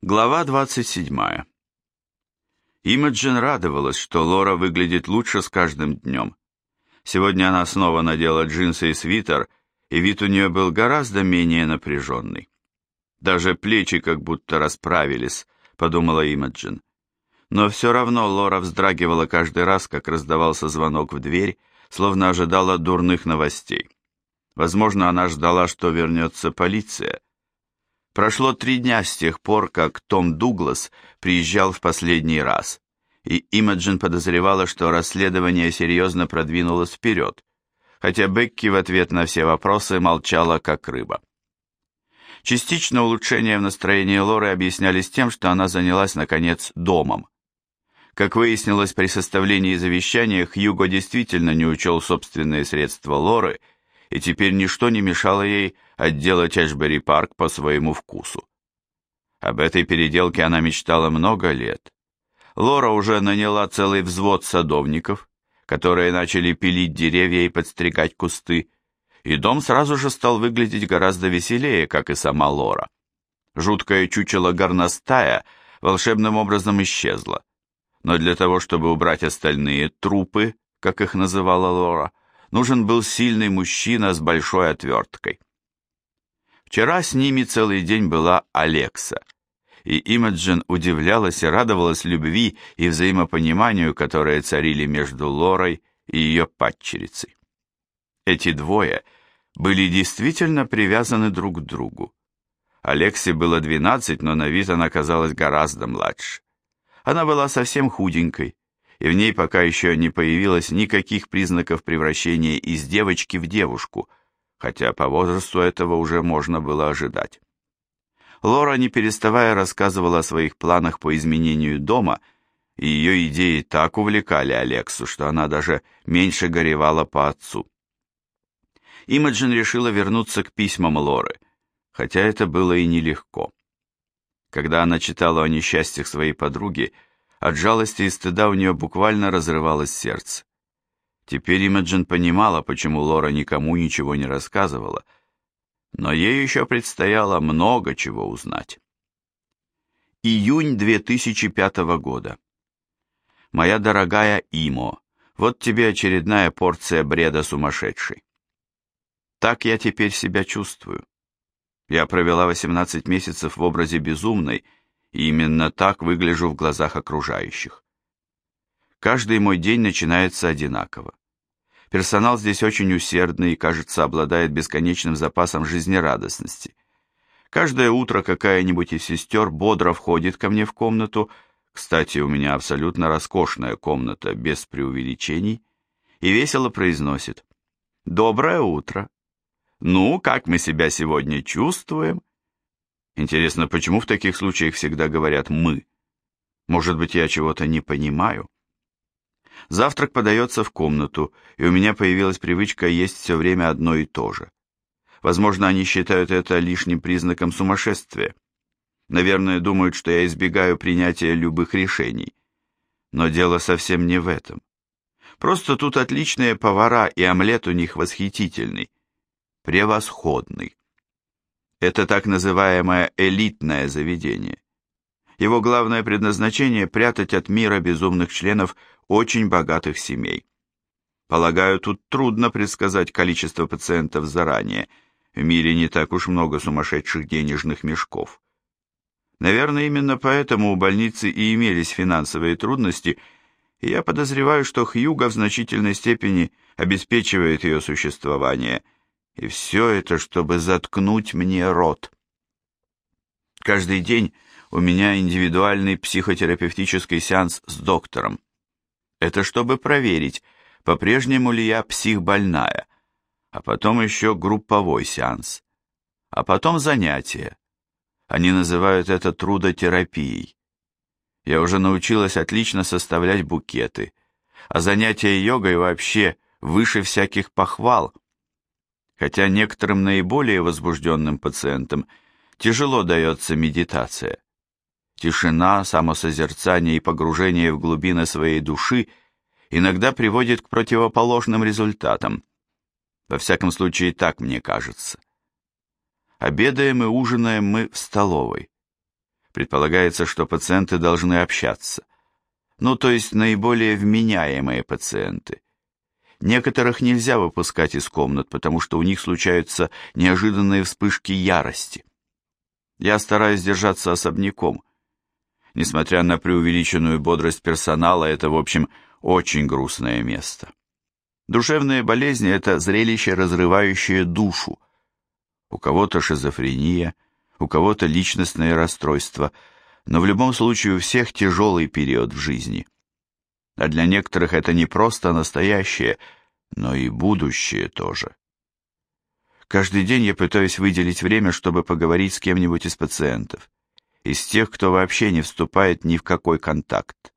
Глава 27. Имаджин радовалась, что Лора выглядит лучше с каждым днем. Сегодня она снова надела джинсы и свитер, и вид у нее был гораздо менее напряженный. Даже плечи как будто расправились, подумала Имаджин. Но все равно Лора вздрагивала каждый раз, как раздавался звонок в дверь, словно ожидала дурных новостей. Возможно, она ждала, что вернется полиция, Прошло три дня с тех пор, как Том Дуглас приезжал в последний раз, и Имаджин подозревала, что расследование серьезно продвинулось вперед, хотя Бекки в ответ на все вопросы молчала, как рыба. Частично улучшения в настроении Лоры объяснялись тем, что она занялась, наконец, домом. Как выяснилось при составлении завещания, Хьюго действительно не учел собственные средства Лоры – и теперь ничто не мешало ей отделать Эшбери Парк по своему вкусу. Об этой переделке она мечтала много лет. Лора уже наняла целый взвод садовников, которые начали пилить деревья и подстригать кусты, и дом сразу же стал выглядеть гораздо веселее, как и сама Лора. Жуткое чучело горностая волшебным образом исчезло, но для того, чтобы убрать остальные трупы, как их называла Лора, нужен был сильный мужчина с большой отверткой. Вчера с ними целый день была Алекса, и Имаджин удивлялась и радовалась любви и взаимопониманию, которые царили между Лорой и ее падчерицей. Эти двое были действительно привязаны друг к другу. Алексе было двенадцать, но на вид она казалась гораздо младше. Она была совсем худенькой, и в ней пока еще не появилось никаких признаков превращения из девочки в девушку, хотя по возрасту этого уже можно было ожидать. Лора, не переставая, рассказывала о своих планах по изменению дома, и ее идеи так увлекали Алексу, что она даже меньше горевала по отцу. Имаджин решила вернуться к письмам Лоры, хотя это было и нелегко. Когда она читала о несчастьях своей подруги, от жалости и стыда у нее буквально разрывалось сердце. Теперь Имаджин понимала, почему Лора никому ничего не рассказывала, но ей еще предстояло много чего узнать. Июнь 2005 года. Моя дорогая Имо, вот тебе очередная порция бреда сумасшедшей. Так я теперь себя чувствую. Я провела 18 месяцев в образе безумной, и именно так выгляжу в глазах окружающих. Каждый мой день начинается одинаково. Персонал здесь очень усердный и, кажется, обладает бесконечным запасом жизнерадостности. Каждое утро какая-нибудь из сестер бодро входит ко мне в комнату, кстати, у меня абсолютно роскошная комната, без преувеличений, и весело произносит «Доброе утро! Ну, как мы себя сегодня чувствуем?» Интересно, почему в таких случаях всегда говорят «мы»? Может быть, я чего-то не понимаю? Завтрак подается в комнату, и у меня появилась привычка есть все время одно и то же. Возможно, они считают это лишним признаком сумасшествия. Наверное, думают, что я избегаю принятия любых решений. Но дело совсем не в этом. Просто тут отличные повара, и омлет у них восхитительный. Превосходный. Это так называемое элитное заведение. Его главное предназначение – прятать от мира безумных членов очень богатых семей. Полагаю, тут трудно предсказать количество пациентов заранее. В мире не так уж много сумасшедших денежных мешков. Наверное, именно поэтому у больницы и имелись финансовые трудности, и я подозреваю, что Хьюга в значительной степени обеспечивает ее существование – и все это, чтобы заткнуть мне рот. Каждый день у меня индивидуальный психотерапевтический сеанс с доктором. Это чтобы проверить, по-прежнему ли я психбольная, а потом еще групповой сеанс, а потом занятия. Они называют это трудотерапией. Я уже научилась отлично составлять букеты, а занятия йогой вообще выше всяких похвал – хотя некоторым наиболее возбужденным пациентам тяжело дается медитация. Тишина, самосозерцание и погружение в глубины своей души иногда приводит к противоположным результатам. Во всяком случае, так мне кажется. Обедаем и ужинаем мы в столовой. Предполагается, что пациенты должны общаться. Ну, то есть наиболее вменяемые пациенты. Некоторых нельзя выпускать из комнат, потому что у них случаются неожиданные вспышки ярости. Я стараюсь держаться особняком. Несмотря на преувеличенную бодрость персонала, это, в общем, очень грустное место. Душевные болезни – это зрелище, разрывающее душу. У кого-то шизофрения, у кого-то личностное расстройство, но в любом случае у всех тяжелый период в жизни. А для некоторых это не просто настоящее, но и будущее тоже. Каждый день я пытаюсь выделить время, чтобы поговорить с кем-нибудь из пациентов, из тех, кто вообще не вступает ни в какой контакт.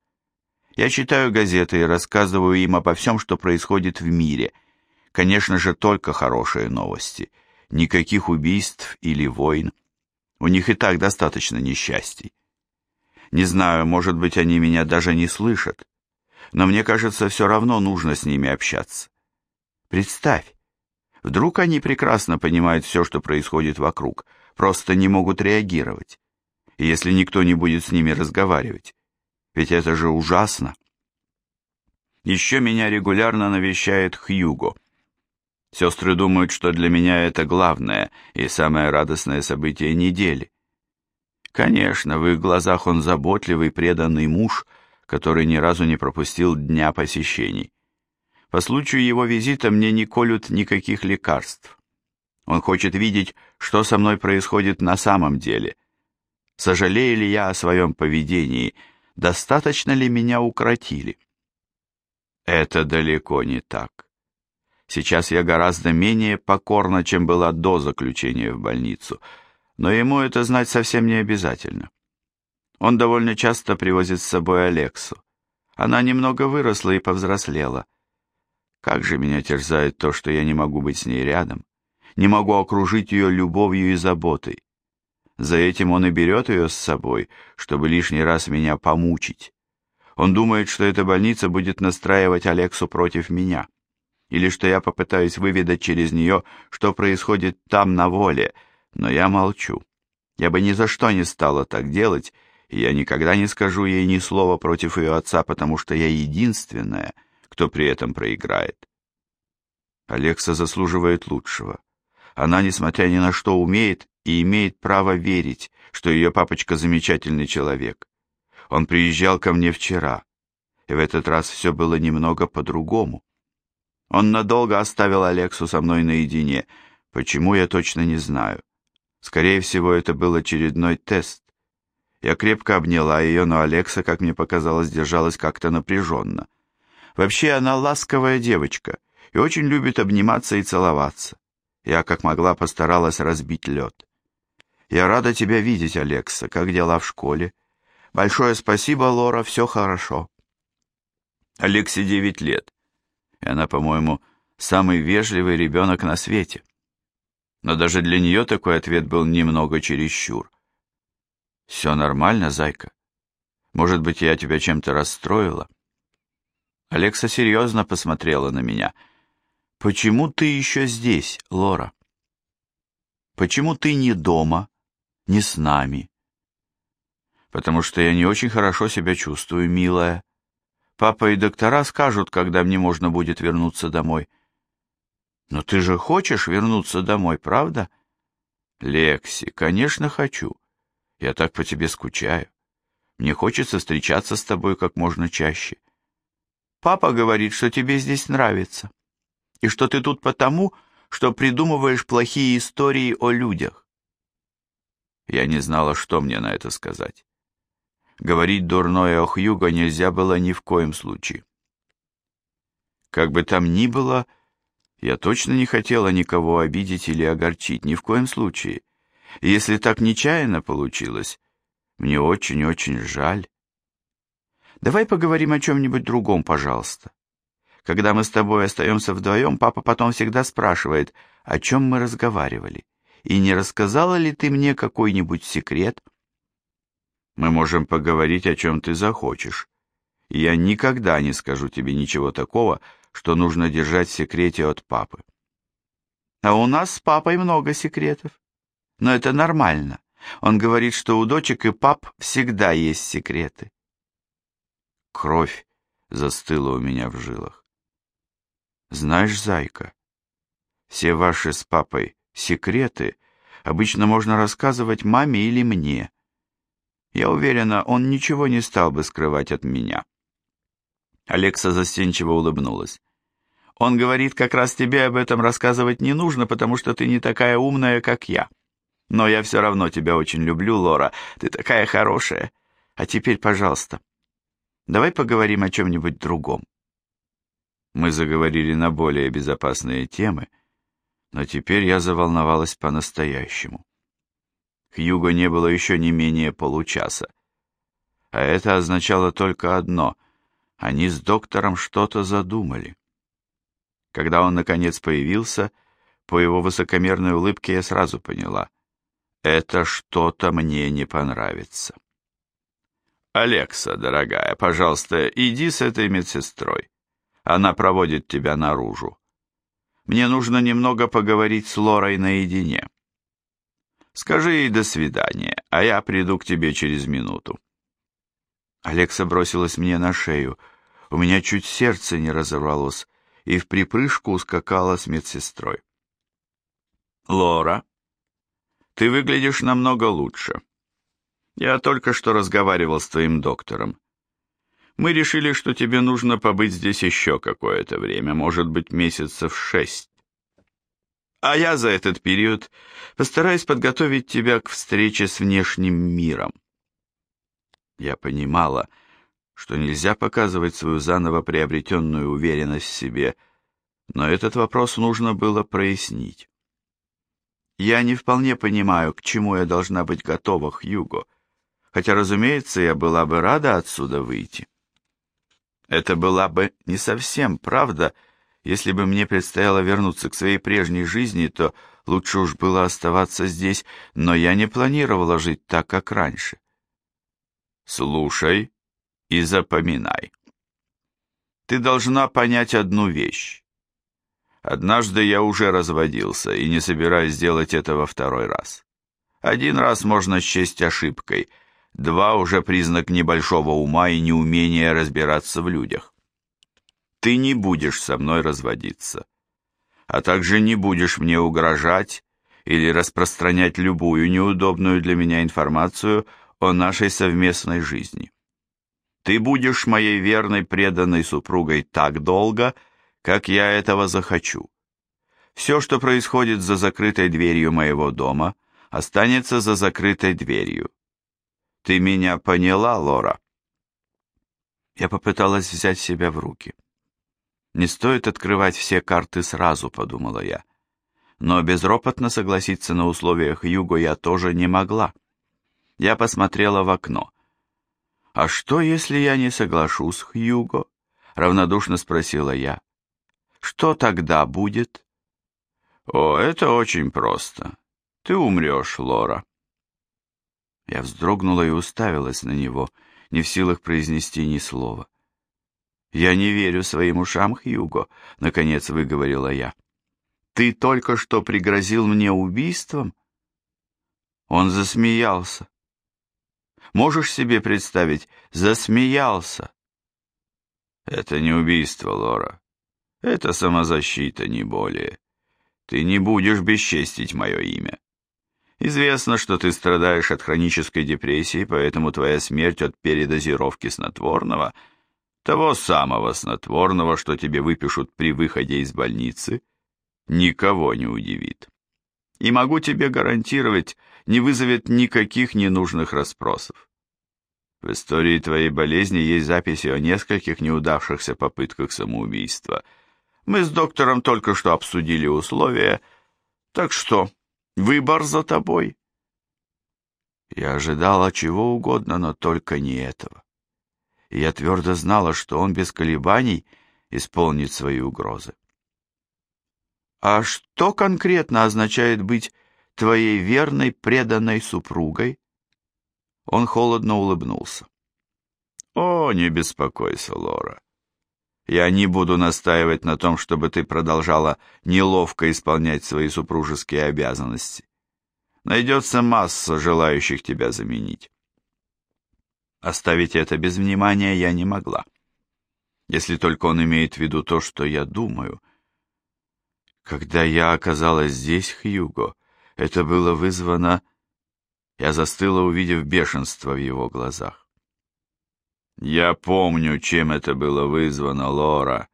Я читаю газеты и рассказываю им обо всем, что происходит в мире. Конечно же, только хорошие новости. Никаких убийств или войн. У них и так достаточно несчастий. Не знаю, может быть, они меня даже не слышат. Но мне кажется, все равно нужно с ними общаться. Представь, вдруг они прекрасно понимают все, что происходит вокруг, просто не могут реагировать. Если никто не будет с ними разговаривать. Ведь это же ужасно. Еще меня регулярно навещает Хьюго. Сестры думают, что для меня это главное и самое радостное событие недели. Конечно, в их глазах он заботливый, преданный муж, который ни разу не пропустил дня посещений. По случаю его визита мне не колют никаких лекарств. Он хочет видеть, что со мной происходит на самом деле. Сожалею ли я о своем поведении – достаточно ли меня укротили. Это далеко не так. Сейчас я гораздо менее покорна, чем была до заключения в больницу, но ему это знать совсем не обязательно. Он довольно часто привозит с собой Алексу. Она немного выросла и повзрослела. Как же меня терзает то, что я не могу быть с ней рядом, не могу окружить ее любовью и заботой. За этим он и берет ее с собой, чтобы лишний раз меня помучить. Он думает, что эта больница будет настраивать Алексу против меня, или что я попытаюсь выведать через нее, что происходит там на воле, но я молчу. Я бы ни за что не стала так делать, я никогда не скажу ей ни слова против ее отца, потому что я единственная, кто при этом проиграет. Алекса заслуживает лучшего. Она, несмотря ни на что, умеет и имеет право верить, что ее папочка замечательный человек. Он приезжал ко мне вчера, и в этот раз все было немного по-другому. Он надолго оставил Алексу со мной наедине, почему я точно не знаю. Скорее всего, это был очередной тест. Я крепко обняла ее, но Алекса, как мне показалось, держалась как-то напряженно. Вообще она ласковая девочка и очень любит обниматься и целоваться. Я, как могла, постаралась разбить лед. Я рада тебя видеть, Алекса. Как дела в школе? Большое спасибо, Лора, все хорошо. Алексе девять лет, и она, по-моему, самый вежливый ребенок на свете. Но даже для нее такой ответ был немного чересчур. Все нормально, зайка? Может быть, я тебя чем-то расстроила? Алекса серьезно посмотрела на меня. Почему ты еще здесь, Лора? Почему ты не дома? не с нами. Потому что я не очень хорошо себя чувствую, милая. Папа и доктора скажут, когда мне можно будет вернуться домой. Но ты же хочешь вернуться домой, правда? Лекси, конечно, хочу. Я так по тебе скучаю. Мне хочется встречаться с тобой как можно чаще. Папа говорит, что тебе здесь нравится, и что ты тут потому, что придумываешь плохие истории о людях. Я не знала, что мне на это сказать. Говорить дурное о Хьюго нельзя было ни в коем случае. Как бы там ни было, я точно не хотела никого обидеть или огорчить, ни в коем случае. Если так нечаянно получилось, мне очень-очень жаль. Давай поговорим о чем-нибудь другом, пожалуйста. Когда мы с тобой остаемся вдвоем, папа потом всегда спрашивает, о чем мы разговаривали и не рассказала ли ты мне какой-нибудь секрет? Мы можем поговорить, о чем ты захочешь. Я никогда не скажу тебе ничего такого, что нужно держать в секрете от папы. А у нас с папой много секретов. Но это нормально. Он говорит, что у дочек и пап всегда есть секреты. Кровь застыла у меня в жилах. Знаешь, зайка, все ваши с папой секреты обычно можно рассказывать маме или мне. Я уверена, он ничего не стал бы скрывать от меня. Алекса застенчиво улыбнулась. Он говорит, как раз тебе об этом рассказывать не нужно, потому что ты не такая умная, как я. Но я все равно тебя очень люблю, Лора. Ты такая хорошая. А теперь, пожалуйста, давай поговорим о чем-нибудь другом. Мы заговорили на более безопасные темы, но теперь я заволновалась по-настоящему. Хьюго не было еще не менее получаса. А это означало только одно — они с доктором что-то задумали. Когда он, наконец, появился, по его высокомерной улыбке я сразу поняла — это что-то мне не понравится. Алекса, дорогая, пожалуйста, иди с этой медсестрой. Она проводит тебя наружу. Мне нужно немного поговорить с Лорой наедине. Скажи ей до свидания, а я приду к тебе через минуту. Алекса бросилась мне на шею. У меня чуть сердце не разорвалось, и в припрыжку ускакала с медсестрой. Лора, ты выглядишь намного лучше. Я только что разговаривал с твоим доктором. Мы решили, что тебе нужно побыть здесь еще какое-то время, может быть, месяцев шесть. А я за этот период постараюсь подготовить тебя к встрече с внешним миром. Я понимала, что нельзя показывать свою заново приобретенную уверенность в себе, но этот вопрос нужно было прояснить. Я не вполне понимаю, к чему я должна быть готова, Хьюго, хотя, разумеется, я была бы рада отсюда выйти. Это была бы не совсем правда, если бы мне предстояло вернуться к своей прежней жизни, то лучше уж было оставаться здесь, но я не планировала жить так, как раньше. Слушай и запоминай. Ты должна понять одну вещь. Однажды я уже разводился и не собираюсь сделать этого второй раз. Один раз можно счесть ошибкой, два уже признак небольшого ума и неумения разбираться в людях. Ты не будешь со мной разводиться, а также не будешь мне угрожать или распространять любую неудобную для меня информацию о нашей совместной жизни. Ты будешь моей верной преданной супругой так долго, как я этого захочу. Все, что происходит за закрытой дверью моего дома, останется за закрытой дверью. Ты меня поняла, Лора?» Я попыталась взять себя в руки. «Не стоит открывать все карты сразу», — подумала я. Но безропотно согласиться на условиях Юго я тоже не могла. Я посмотрела в окно. «А что, если я не соглашусь, Хьюго?» — равнодушно спросила я. Что тогда будет? О, это очень просто. Ты умрешь, Лора. Я вздрогнула и уставилась на него, не в силах произнести ни слова. «Я не верю своим ушам, Хьюго», — наконец выговорила я. «Ты только что пригрозил мне убийством?» Он засмеялся. «Можешь себе представить, засмеялся!» «Это не убийство, Лора. Это самозащита, не более. Ты не будешь бесчестить мое имя. Известно, что ты страдаешь от хронической депрессии, поэтому твоя смерть от передозировки снотворного, того самого снотворного, что тебе выпишут при выходе из больницы, никого не удивит. И могу тебе гарантировать, не вызовет никаких ненужных расспросов. В истории твоей болезни есть записи о нескольких неудавшихся попытках самоубийства – мы с доктором только что обсудили условия, так что выбор за тобой. Я ожидала чего угодно, но только не этого. Я твердо знала, что он без колебаний исполнит свои угрозы. А что конкретно означает быть твоей верной, преданной супругой? Он холодно улыбнулся. О, не беспокойся, Лора. Я не буду настаивать на том, чтобы ты продолжала неловко исполнять свои супружеские обязанности. Найдется масса желающих тебя заменить. Оставить это без внимания я не могла. Если только он имеет в виду то, что я думаю. Когда я оказалась здесь, Хьюго, это было вызвано... Я застыла, увидев бешенство в его глазах. Я помню, чем это было вызвано, Лора.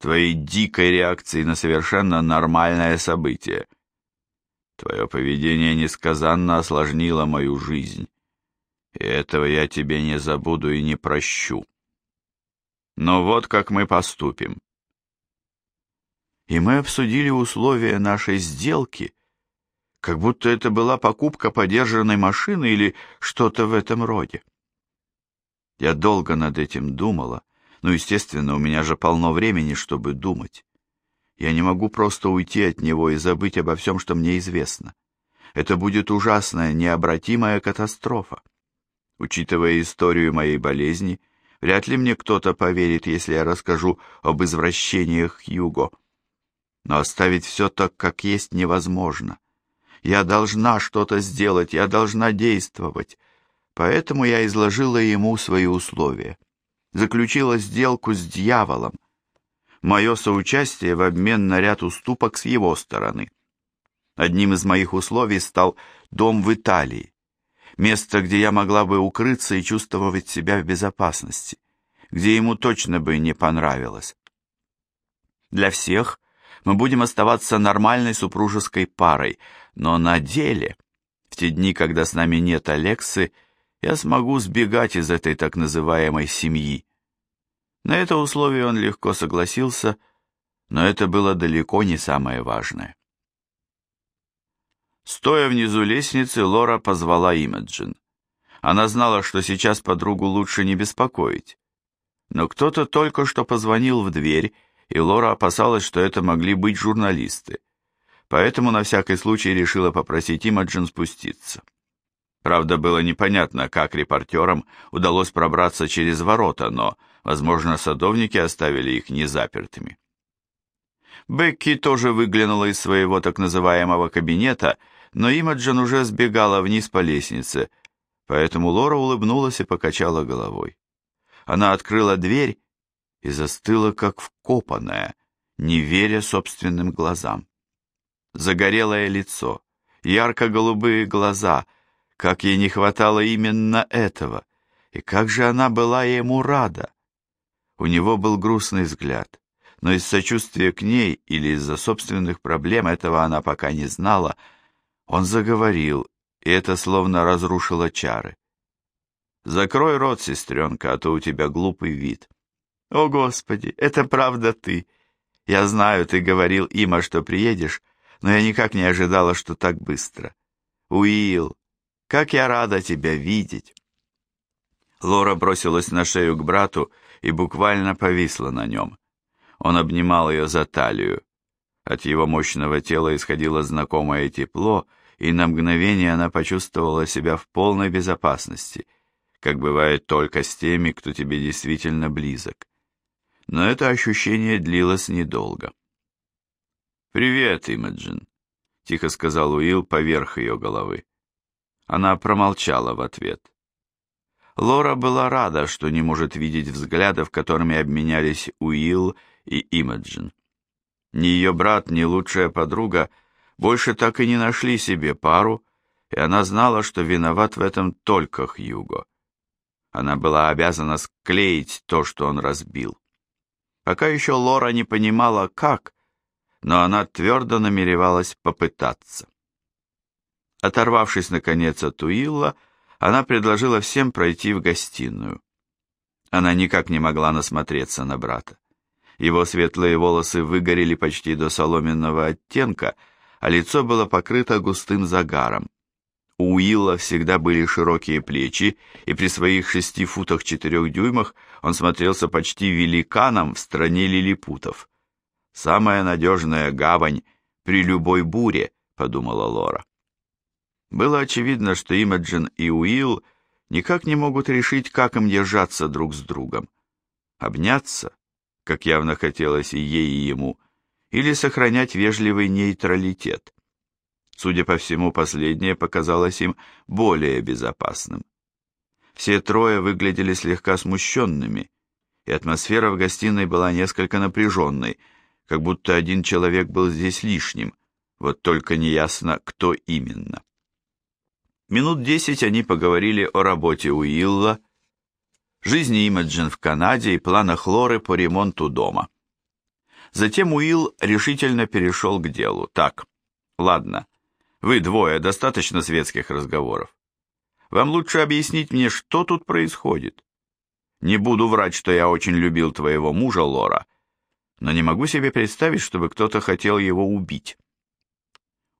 Твоей дикой реакцией на совершенно нормальное событие. Твое поведение несказанно осложнило мою жизнь. И этого я тебе не забуду и не прощу. Но вот как мы поступим. И мы обсудили условия нашей сделки, как будто это была покупка подержанной машины или что-то в этом роде. Я долго над этим думала, но, естественно, у меня же полно времени, чтобы думать. Я не могу просто уйти от него и забыть обо всем, что мне известно. Это будет ужасная, необратимая катастрофа. Учитывая историю моей болезни, вряд ли мне кто-то поверит, если я расскажу об извращениях Юго. Но оставить все так, как есть, невозможно. Я должна что-то сделать, я должна действовать. Поэтому я изложила ему свои условия. Заключила сделку с дьяволом. Мое соучастие в обмен на ряд уступок с его стороны. Одним из моих условий стал дом в Италии. Место, где я могла бы укрыться и чувствовать себя в безопасности. Где ему точно бы не понравилось. Для всех мы будем оставаться нормальной супружеской парой, но на деле, в те дни, когда с нами нет Алексы, я смогу сбегать из этой так называемой семьи. На это условие он легко согласился, но это было далеко не самое важное. Стоя внизу лестницы, Лора позвала Имаджин. Она знала, что сейчас подругу лучше не беспокоить. Но кто-то только что позвонил в дверь, и Лора опасалась, что это могли быть журналисты. Поэтому на всякий случай решила попросить Имаджин спуститься. Правда, было непонятно, как репортерам удалось пробраться через ворота, но, возможно, садовники оставили их незапертыми. Бекки тоже выглянула из своего так называемого кабинета, но Имаджин уже сбегала вниз по лестнице, поэтому Лора улыбнулась и покачала головой. Она открыла дверь и застыла, как вкопанная, не веря собственным глазам. Загорелое лицо, ярко-голубые глаза — как ей не хватало именно этого, и как же она была ему рада. У него был грустный взгляд, но из сочувствия к ней или из-за собственных проблем этого она пока не знала, он заговорил, и это словно разрушило чары. «Закрой рот, сестренка, а то у тебя глупый вид». «О, Господи, это правда ты! Я знаю, ты говорил Има, что приедешь, но я никак не ожидала, что так быстро. Уилл, как я рада тебя видеть!» Лора бросилась на шею к брату и буквально повисла на нем. Он обнимал ее за талию. От его мощного тела исходило знакомое тепло, и на мгновение она почувствовала себя в полной безопасности, как бывает только с теми, кто тебе действительно близок. Но это ощущение длилось недолго. «Привет, Имаджин», — тихо сказал Уилл поверх ее головы. Она промолчала в ответ. Лора была рада, что не может видеть взглядов, которыми обменялись Уилл и Имаджин. Ни ее брат, ни лучшая подруга больше так и не нашли себе пару, и она знала, что виноват в этом только Хьюго. Она была обязана склеить то, что он разбил. Пока еще Лора не понимала, как, но она твердо намеревалась попытаться. Оторвавшись, наконец, от Уилла, она предложила всем пройти в гостиную. Она никак не могла насмотреться на брата. Его светлые волосы выгорели почти до соломенного оттенка, а лицо было покрыто густым загаром. У Уилла всегда были широкие плечи, и при своих шести футах четырех дюймах он смотрелся почти великаном в стране лилипутов. «Самая надежная гавань при любой буре», — подумала Лора. Было очевидно, что Имаджин и Уилл никак не могут решить, как им держаться друг с другом. Обняться, как явно хотелось и ей, и ему, или сохранять вежливый нейтралитет. Судя по всему, последнее показалось им более безопасным. Все трое выглядели слегка смущенными, и атмосфера в гостиной была несколько напряженной, как будто один человек был здесь лишним, вот только неясно, кто именно. Минут десять они поговорили о работе Уилла, жизни Имаджин в Канаде и планах Лоры по ремонту дома. Затем Уилл решительно перешел к делу. Так, ладно, вы двое, достаточно светских разговоров. Вам лучше объяснить мне, что тут происходит. Не буду врать, что я очень любил твоего мужа, Лора, но не могу себе представить, чтобы кто-то хотел его убить.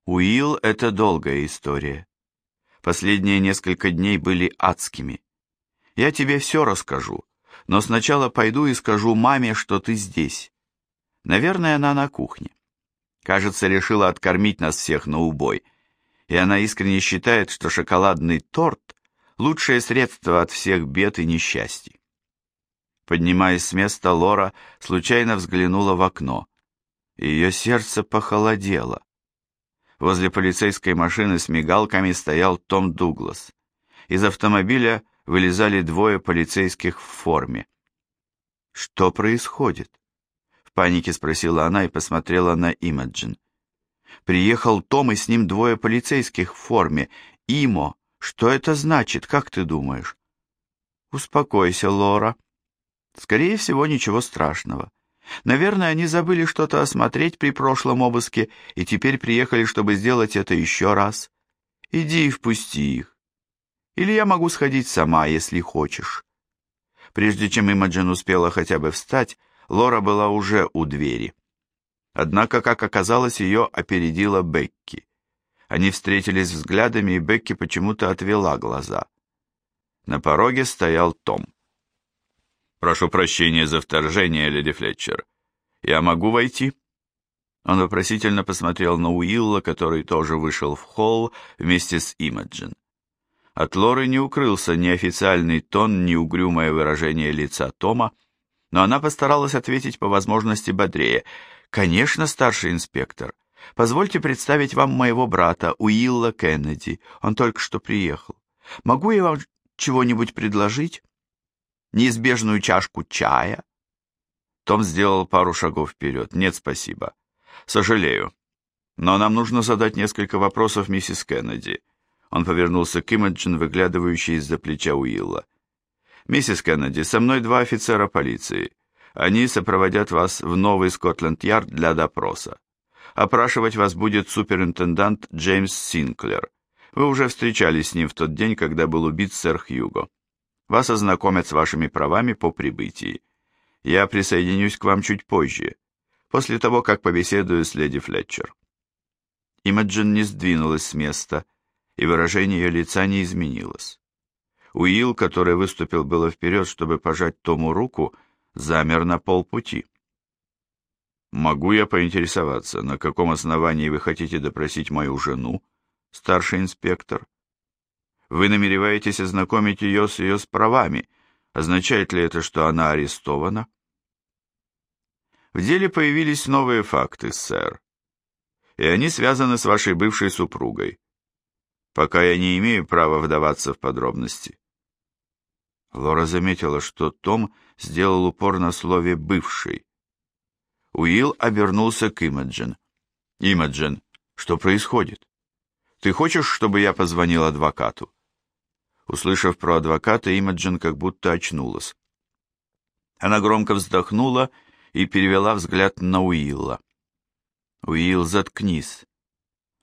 Уилл — это долгая история. Последние несколько дней были адскими. Я тебе все расскажу, но сначала пойду и скажу маме, что ты здесь. Наверное, она на кухне. Кажется, решила откормить нас всех на убой, и она искренне считает, что шоколадный торт – лучшее средство от всех бед и несчастий. Поднимаясь с места, Лора случайно взглянула в окно. Ее сердце похолодело. Возле полицейской машины с мигалками стоял Том Дуглас. Из автомобиля вылезали двое полицейских в форме. «Что происходит?» В панике спросила она и посмотрела на Имаджин. «Приехал Том, и с ним двое полицейских в форме. Имо, что это значит, как ты думаешь?» «Успокойся, Лора», Скорее всего, ничего страшного. Наверное, они забыли что-то осмотреть при прошлом обыске и теперь приехали, чтобы сделать это еще раз. Иди и впусти их. Или я могу сходить сама, если хочешь. Прежде чем Имаджин успела хотя бы встать, Лора была уже у двери. Однако, как оказалось, ее опередила Бекки. Они встретились взглядами, и Бекки почему-то отвела глаза. На пороге стоял Том. «Прошу прощения за вторжение, леди Флетчер. Я могу войти?» Он вопросительно посмотрел на Уилла, который тоже вышел в холл вместе с Имаджин. От Лоры не укрылся ни официальный тон, ни угрюмое выражение лица Тома, но она постаралась ответить по возможности бодрее. «Конечно, старший инспектор. Позвольте представить вам моего брата, Уилла Кеннеди. Он только что приехал. Могу я вам чего-нибудь предложить?» Неизбежную чашку чая? Том сделал пару шагов вперед. Нет, спасибо. Сожалею. Но нам нужно задать несколько вопросов миссис Кеннеди. Он повернулся к Имаджин, выглядывающей из-за плеча Уилла. «Миссис Кеннеди, со мной два офицера полиции. Они сопроводят вас в новый Скотленд-Ярд для допроса. Опрашивать вас будет суперинтендант Джеймс Синклер. Вы уже встречались с ним в тот день, когда был убит сэр Хьюго. Вас ознакомят с вашими правами по прибытии. Я присоединюсь к вам чуть позже, после того, как побеседую с леди Флетчер». Имаджин не сдвинулась с места, и выражение ее лица не изменилось. Уилл, который выступил было вперед, чтобы пожать Тому руку, замер на полпути. «Могу я поинтересоваться, на каком основании вы хотите допросить мою жену, старший инспектор?» Вы намереваетесь ознакомить ее с ее правами. Означает ли это, что она арестована? В деле появились новые факты, сэр. И они связаны с вашей бывшей супругой. Пока я не имею права вдаваться в подробности. Лора заметила, что Том сделал упор на слове «бывший». Уилл обернулся к Имаджин. «Имаджин, что происходит? Ты хочешь, чтобы я позвонил адвокату?» Услышав про адвоката, Имаджин как будто очнулась. Она громко вздохнула и перевела взгляд на Уилла. «Уилл, заткнись.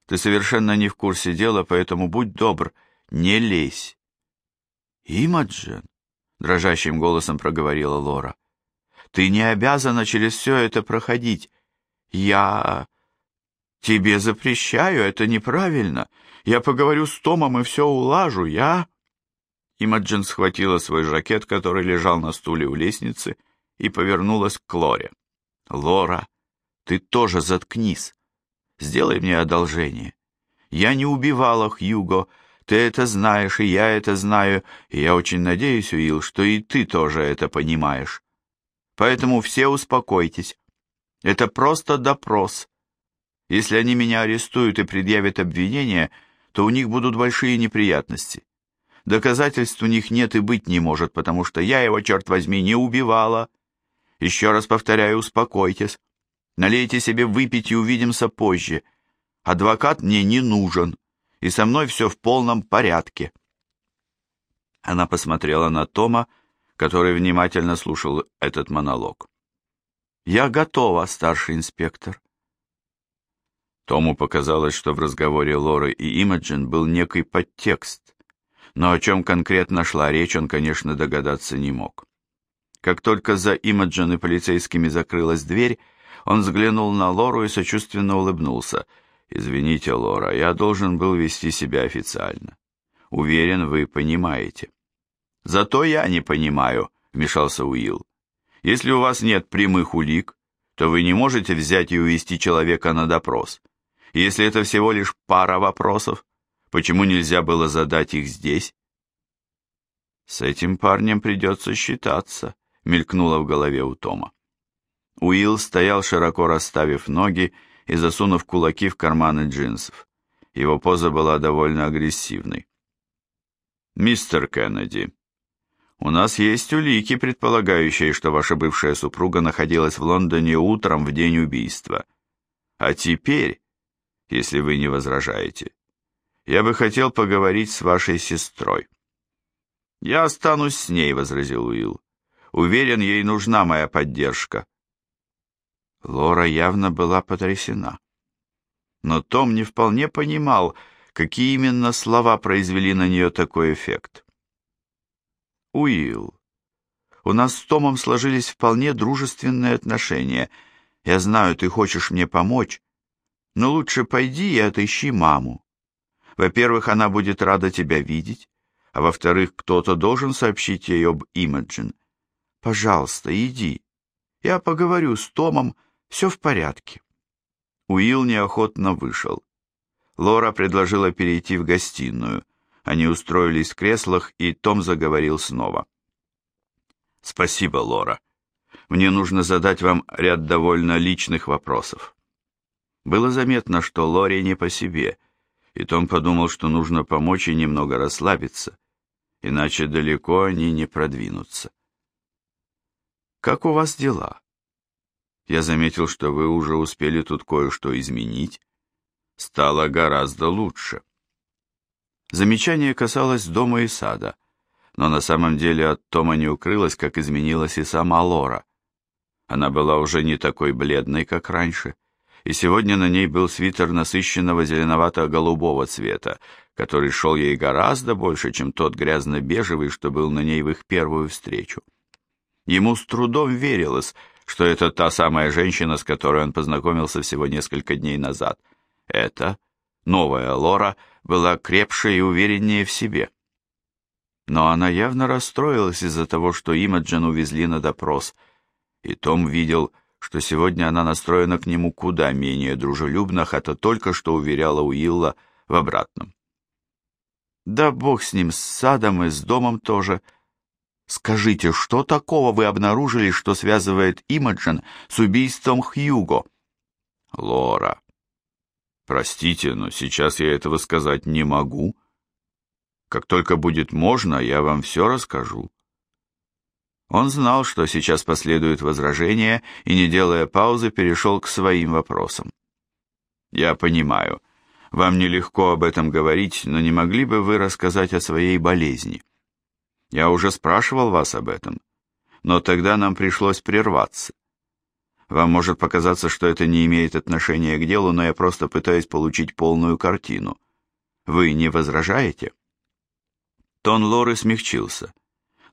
Ты совершенно не в курсе дела, поэтому будь добр, не лезь». «Имаджин», — дрожащим голосом проговорила Лора, — «ты не обязана через все это проходить. Я...» «Тебе запрещаю, это неправильно. Я поговорю с Томом и все улажу, я...» Имаджин схватила свой жакет, который лежал на стуле у лестницы, и повернулась к Лоре. «Лора, ты тоже заткнись. Сделай мне одолжение. Я не убивала Хьюго, ты это знаешь, и я это знаю, и я очень надеюсь, Уилл, что и ты тоже это понимаешь. Поэтому все успокойтесь. Это просто допрос. Если они меня арестуют и предъявят обвинение, то у них будут большие неприятности. Доказательств у них нет и быть не может, потому что я его, черт возьми, не убивала. Еще раз повторяю, успокойтесь. Налейте себе выпить и увидимся позже. Адвокат мне не нужен, и со мной все в полном порядке. Она посмотрела на Тома, который внимательно слушал этот монолог. «Я готова, старший инспектор». Тому показалось, что в разговоре Лоры и Имаджин был некий подтекст, но о чем конкретно шла речь, он, конечно, догадаться не мог. Как только за Имаджин и полицейскими закрылась дверь, он взглянул на Лору и сочувственно улыбнулся. «Извините, Лора, я должен был вести себя официально. Уверен, вы понимаете». «Зато я не понимаю», — вмешался Уилл. «Если у вас нет прямых улик, то вы не можете взять и увести человека на допрос. если это всего лишь пара вопросов, почему нельзя было задать их здесь?» «С этим парнем придется считаться», — мелькнуло в голове у Тома. Уилл стоял, широко расставив ноги и засунув кулаки в карманы джинсов. Его поза была довольно агрессивной. «Мистер Кеннеди, у нас есть улики, предполагающие, что ваша бывшая супруга находилась в Лондоне утром в день убийства. А теперь, если вы не возражаете, я бы хотел поговорить с вашей сестрой». «Я останусь с ней», — возразил Уилл. «Уверен, ей нужна моя поддержка». Лора явно была потрясена. Но Том не вполне понимал, какие именно слова произвели на нее такой эффект. Уилл, у нас с Томом сложились вполне дружественные отношения. Я знаю, ты хочешь мне помочь, но лучше пойди и отыщи маму. Во-первых, она будет рада тебя видеть, а во-вторых, кто-то должен сообщить ей об Имаджин. Пожалуйста, иди. Я поговорю с Томом, все в порядке. Уилл неохотно вышел. Лора предложила перейти в гостиную. Они устроились в креслах, и Том заговорил снова. «Спасибо, Лора. Мне нужно задать вам ряд довольно личных вопросов». Было заметно, что Лоре не по себе, и Том подумал, что нужно помочь ей немного расслабиться, иначе далеко они не продвинутся. «Как у вас дела?» «Я заметил, что вы уже успели тут кое-что изменить. Стало гораздо лучше». Замечание касалось дома и сада, но на самом деле от Тома не укрылось, как изменилась и сама Лора. Она была уже не такой бледной, как раньше, и сегодня на ней был свитер насыщенного зеленовато-голубого цвета, который шел ей гораздо больше, чем тот грязно-бежевый, что был на ней в их первую встречу. Ему с трудом верилось, что это та самая женщина, с которой он познакомился всего несколько дней назад. Это новая Лора — была крепше и увереннее в себе. Но она явно расстроилась из-за того, что Имаджин увезли на допрос, и Том видел, что сегодня она настроена к нему куда менее дружелюбно, хотя только что уверяла Уилла в обратном. «Да бог с ним, с садом и с домом тоже. Скажите, что такого вы обнаружили, что связывает Имаджин с убийством Хьюго?» «Лора, Простите, но сейчас я этого сказать не могу. Как только будет можно, я вам все расскажу. Он знал, что сейчас последует возражение, и, не делая паузы, перешел к своим вопросам. «Я понимаю, вам нелегко об этом говорить, но не могли бы вы рассказать о своей болезни? Я уже спрашивал вас об этом, но тогда нам пришлось прерваться. Вам может показаться, что это не имеет отношения к делу, но я просто пытаюсь получить полную картину. Вы не возражаете?» Тон Лоры смягчился,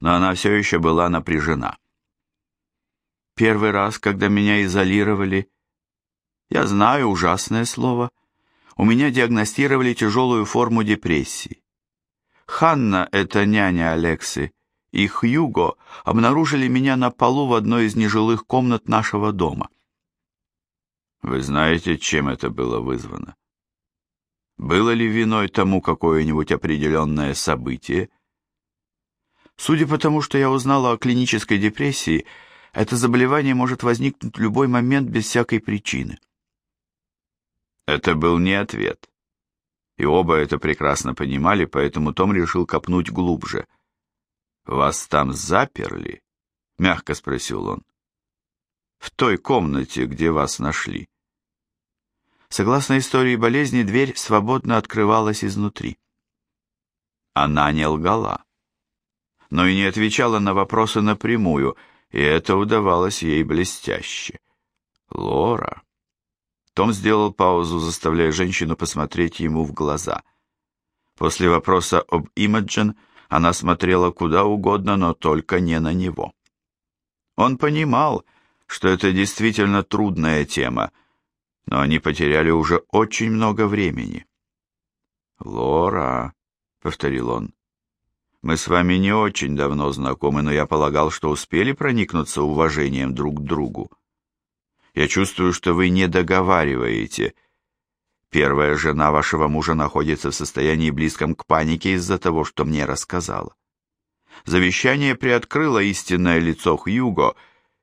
но она все еще была напряжена. «Первый раз, когда меня изолировали, я знаю ужасное слово, у меня диагностировали тяжелую форму депрессии. Ханна, это няня Алексы, и Хьюго обнаружили меня на полу в одной из нежилых комнат нашего дома. Вы знаете, чем это было вызвано? Было ли виной тому какое-нибудь определенное событие? Судя по тому, что я узнала о клинической депрессии, это заболевание может возникнуть в любой момент без всякой причины. Это был не ответ. И оба это прекрасно понимали, поэтому Том решил копнуть глубже. «Вас там заперли?» — мягко спросил он. «В той комнате, где вас нашли». Согласно истории болезни, дверь свободно открывалась изнутри. Она не лгала, но и не отвечала на вопросы напрямую, и это удавалось ей блестяще. «Лора...» Том сделал паузу, заставляя женщину посмотреть ему в глаза. После вопроса об Имаджин она смотрела куда угодно, но только не на него. Он понимал, что это действительно трудная тема, но они потеряли уже очень много времени. «Лора», — повторил он, — «мы с вами не очень давно знакомы, но я полагал, что успели проникнуться уважением друг к другу. Я чувствую, что вы не договариваете. Первая жена вашего мужа находится в состоянии близком к панике из-за того, что мне рассказала. Завещание приоткрыло истинное лицо Хьюго,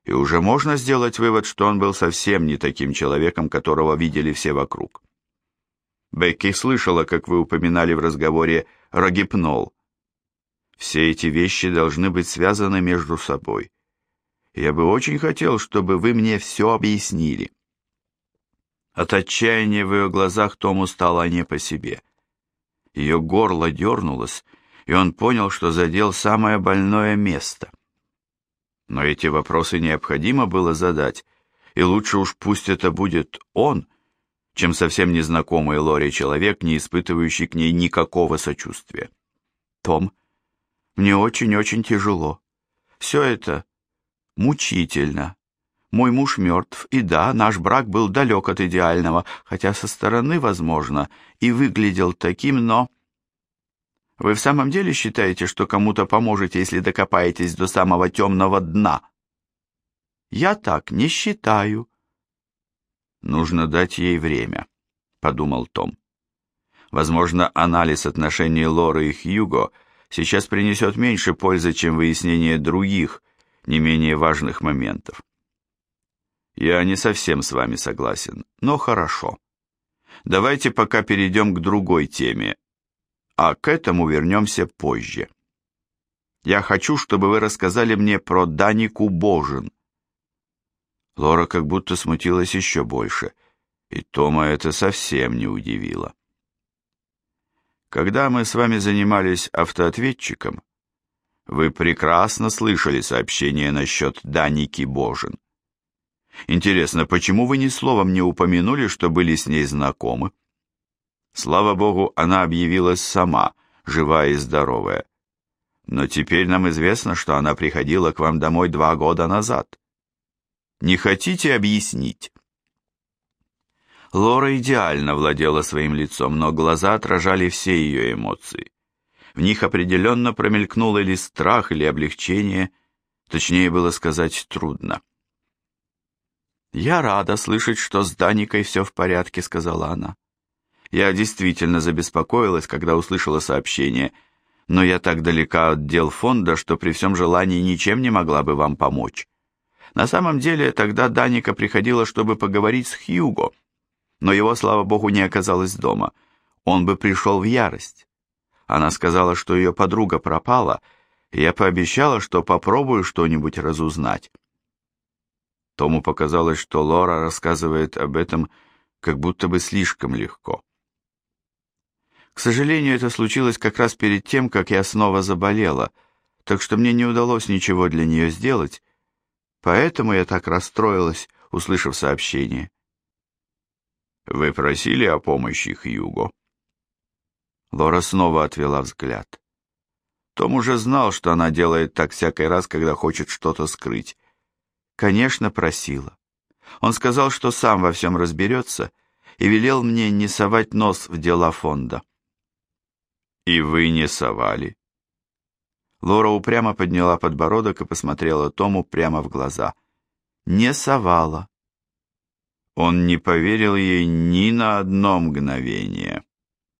и уже можно сделать вывод, что он был совсем не таким человеком, которого видели все вокруг. Бекки слышала, как вы упоминали в разговоре рогипнол. Все эти вещи должны быть связаны между собой. Я бы очень хотел, чтобы вы мне все объяснили. От отчаяния в ее глазах Тому стало не по себе. Ее горло дернулось, и он понял, что задел самое больное место. Но эти вопросы необходимо было задать, и лучше уж пусть это будет он, чем совсем незнакомый Лори человек, не испытывающий к ней никакого сочувствия. «Том, мне очень-очень тяжело. Все это мучительно. Мой муж мертв, и да, наш брак был далек от идеального, хотя со стороны, возможно, и выглядел таким, но... Вы в самом деле считаете, что кому-то поможете, если докопаетесь до самого темного дна? Я так не считаю. Нужно дать ей время, подумал Том. Возможно, анализ отношений Лоры и Хьюго сейчас принесет меньше пользы, чем выяснение других, не менее важных моментов. Я не совсем с вами согласен, но хорошо. Давайте пока перейдем к другой теме, а к этому вернемся позже. Я хочу, чтобы вы рассказали мне про Данику Божин. Лора как будто смутилась еще больше, и Тома это совсем не удивило. Когда мы с вами занимались автоответчиком, вы прекрасно слышали сообщение насчет Даники Божин. Интересно, почему вы ни словом не упомянули, что были с ней знакомы? Слава богу, она объявилась сама, живая и здоровая. Но теперь нам известно, что она приходила к вам домой два года назад. Не хотите объяснить? Лора идеально владела своим лицом, но глаза отражали все ее эмоции. В них определенно промелькнул или страх, или облегчение, точнее было сказать трудно. «Я рада слышать, что с Даникой все в порядке», — сказала она. «Я действительно забеспокоилась, когда услышала сообщение, но я так далека от дел фонда, что при всем желании ничем не могла бы вам помочь. На самом деле, тогда Даника приходила, чтобы поговорить с Хьюго, но его, слава богу, не оказалось дома. Он бы пришел в ярость. Она сказала, что ее подруга пропала, и я пообещала, что попробую что-нибудь разузнать. Тому показалось, что Лора рассказывает об этом как будто бы слишком легко. К сожалению, это случилось как раз перед тем, как я снова заболела, так что мне не удалось ничего для нее сделать, поэтому я так расстроилась, услышав сообщение. «Вы просили о помощи Хьюго?» Лора снова отвела взгляд. Том уже знал, что она делает так всякий раз, когда хочет что-то скрыть. Конечно, просила. Он сказал, что сам во всем разберется, и велел мне не совать нос в дела фонда. «И вы не совали?» Лора упрямо подняла подбородок и посмотрела Тому прямо в глаза. «Не совала». Он не поверил ей ни на одно мгновение.